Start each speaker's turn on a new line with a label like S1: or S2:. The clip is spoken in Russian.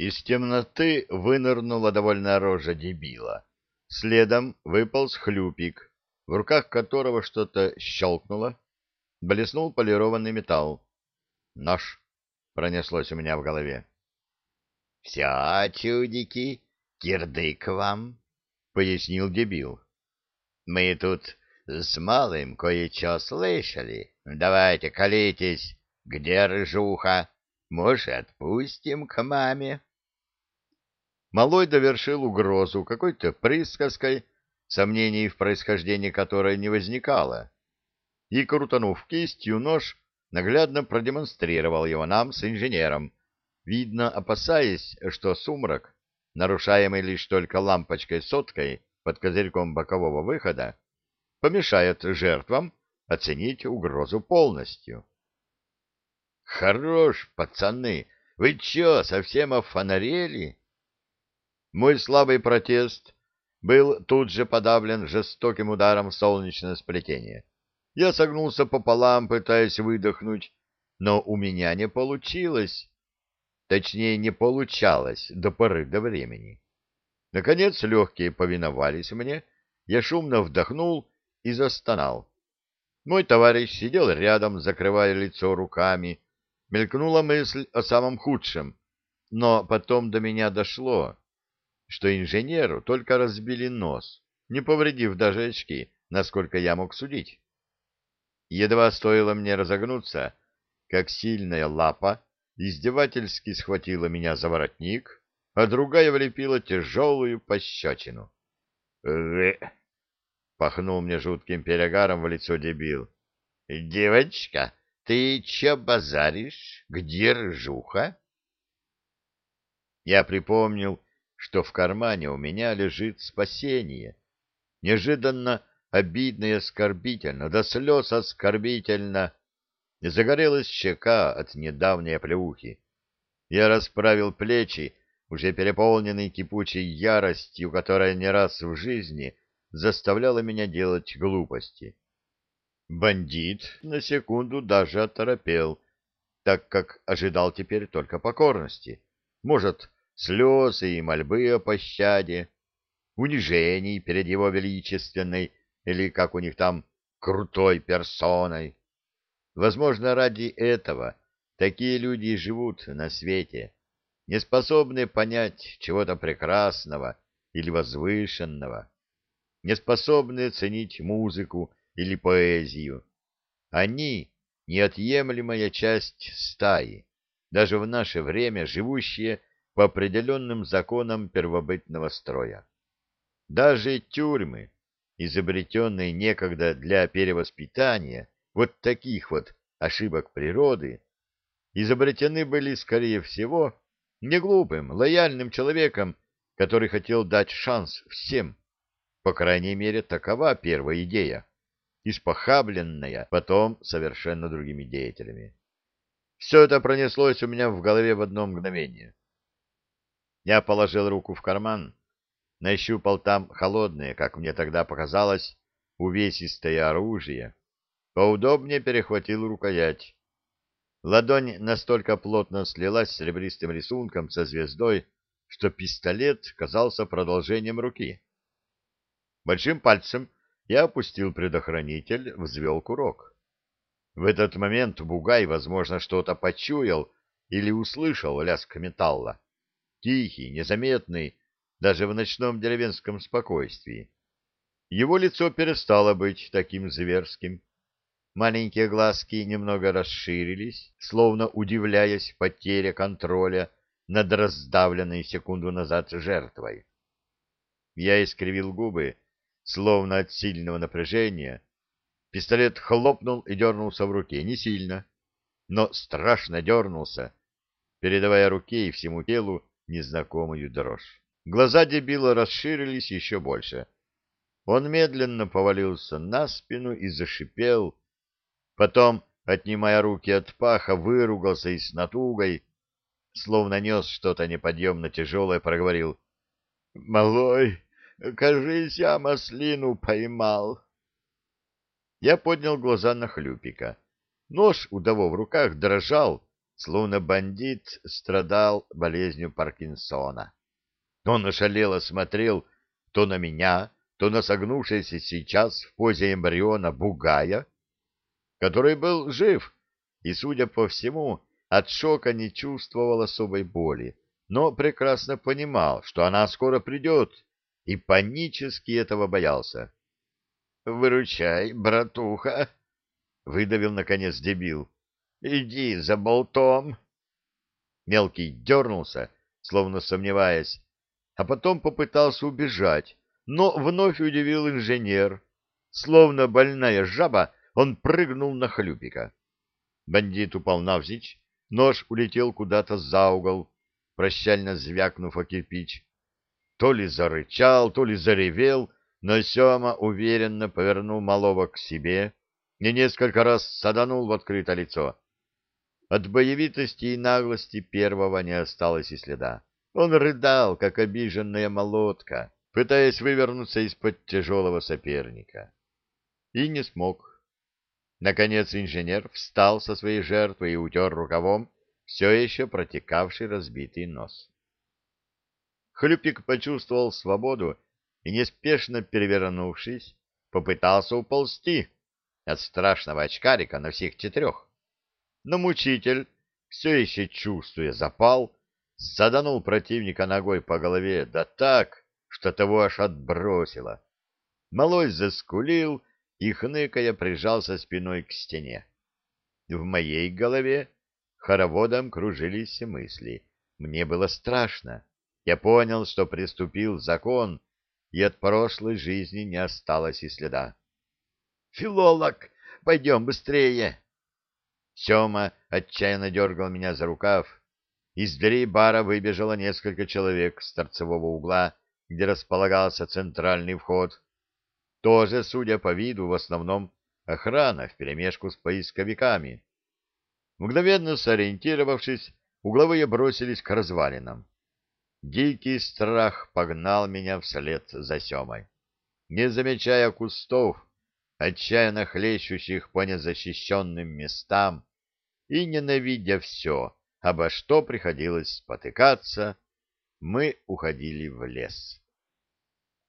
S1: Из темноты вынырнула довольно рожа дебила. Следом выполз хлюпик, в руках которого что-то щелкнуло, блеснул полированный металл. «Нож!» — пронеслось у меня в голове.
S2: — Все, чудики, кирдык вам, — пояснил дебил. — Мы тут с малым кое-что слышали. Давайте колитесь. Где рыжуха? Может, отпустим к маме?
S1: Малой довершил угрозу какой-то присказкой, сомнений в происхождении которой не возникало, и, крутанув кистью нож, наглядно продемонстрировал его нам с инженером, видно, опасаясь, что сумрак, нарушаемый лишь только лампочкой-соткой под козырьком бокового выхода, помешает жертвам оценить угрозу полностью. «Хорош, пацаны! Вы чё, совсем офонарели?» Мой слабый протест был тут же подавлен жестоким ударом в солнечное сплетение. Я согнулся пополам, пытаясь выдохнуть, но у меня не получилось. Точнее, не получалось до поры до времени. Наконец легкие повиновались мне, я шумно вдохнул и застонал. Мой товарищ сидел рядом, закрывая лицо руками. Мелькнула мысль о самом худшем, но потом до меня дошло что инженеру только разбили нос, не повредив даже очки, насколько я мог судить. Едва стоило мне разогнуться, как сильная лапа издевательски схватила меня за воротник, а другая влепила тяжелую пощечину. «Э пахнул мне жутким перегаром в лицо дебил. «Девочка, ты че базаришь? Где ржуха?» Я припомнил, что в кармане у меня лежит спасение. Неожиданно обидно и оскорбительно, до слез оскорбительно. Загорелась щека от недавней оплеухи. Я расправил плечи, уже переполненный кипучей яростью, которая не раз в жизни заставляла меня делать глупости. Бандит на секунду даже оторопел, так как ожидал теперь только покорности. Может, слезы и мольбы о пощаде, унижений перед его величественной, или, как у них там, крутой персоной. Возможно, ради этого такие люди живут на свете, не способные понять чего-то прекрасного или возвышенного, не способные ценить музыку или поэзию. Они — неотъемлемая часть стаи, даже в наше время живущие по определенным законам первобытного строя. Даже тюрьмы, изобретенные некогда для перевоспитания вот таких вот ошибок природы, изобретены были, скорее всего, неглупым, лояльным человеком, который хотел дать шанс всем. По крайней мере, такова первая идея, испохабленная потом совершенно другими деятелями. Все это пронеслось у меня в голове в одно мгновение. Я положил руку в карман, нащупал там холодное, как мне тогда показалось, увесистое оружие, поудобнее перехватил рукоять. Ладонь настолько плотно слилась с серебристым рисунком со звездой, что пистолет казался продолжением руки. Большим пальцем я опустил предохранитель, взвел курок. В этот момент Бугай, возможно, что-то почуял или услышал лязг металла тихий, незаметный, даже в ночном деревенском спокойствии. Его лицо перестало быть таким зверским. Маленькие глазки немного расширились, словно удивляясь потере контроля над раздавленной секунду назад жертвой. Я искривил губы, словно от сильного напряжения. Пистолет хлопнул и дернулся в руке, не сильно, но страшно дернулся, передавая руке и всему телу незнакомую дрожь. Глаза дебила расширились еще больше. Он медленно повалился на спину и зашипел. Потом, отнимая руки от паха, выругался и с натугой, словно нес что-то неподъемно тяжелое, проговорил. — Малой, кажись, я маслину поймал. Я поднял глаза на хлюпика. Нож у того в руках дрожал, словно бандит страдал болезнью Паркинсона. Он ошалело смотрел то на меня, то на согнувшийся сейчас в позе эмбриона бугая, который был жив и, судя по всему, от шока не чувствовал особой боли, но прекрасно понимал, что она скоро придет, и панически этого боялся. — Выручай, братуха! — выдавил, наконец, дебил. — Иди за болтом! Мелкий дернулся, словно сомневаясь, а потом попытался убежать, но вновь удивил инженер. Словно больная жаба, он прыгнул на хлюпика. Бандит упал навзничь, нож улетел куда-то за угол, прощально звякнув о кирпич. То ли зарычал, то ли заревел, но Сема уверенно повернул малого к себе и несколько раз саданул в открытое лицо. От боевитости и наглости первого не осталось и следа. Он рыдал, как обиженная молотка, пытаясь вывернуться из-под тяжелого соперника. И не смог. Наконец инженер встал со своей жертвой и утер рукавом все еще протекавший разбитый нос. Хлюпик почувствовал свободу и, неспешно перевернувшись, попытался уползти от страшного очкарика на всех четырех. Но мучитель, все еще чувствуя запал, саданул противника ногой по голове, да так, что того аж отбросило. Малой заскулил и, хныкая, прижался спиной к стене. В моей голове хороводом кружились мысли. Мне было страшно. Я понял, что приступил закон, и от прошлой жизни не осталось и следа. «Филолог, пойдем быстрее!» Сема отчаянно дергал меня за рукав. Из дверей бара выбежало несколько человек с торцевого угла, где располагался центральный вход. Тоже, судя по виду, в основном охрана вперемешку с поисковиками. Мгновенно сориентировавшись, угловые бросились к развалинам. Дикий страх погнал меня вслед за Семой. Не замечая кустов, отчаянно хлещущих по незащищенным местам, и ненавидя все, обо что приходилось спотыкаться, мы уходили в лес.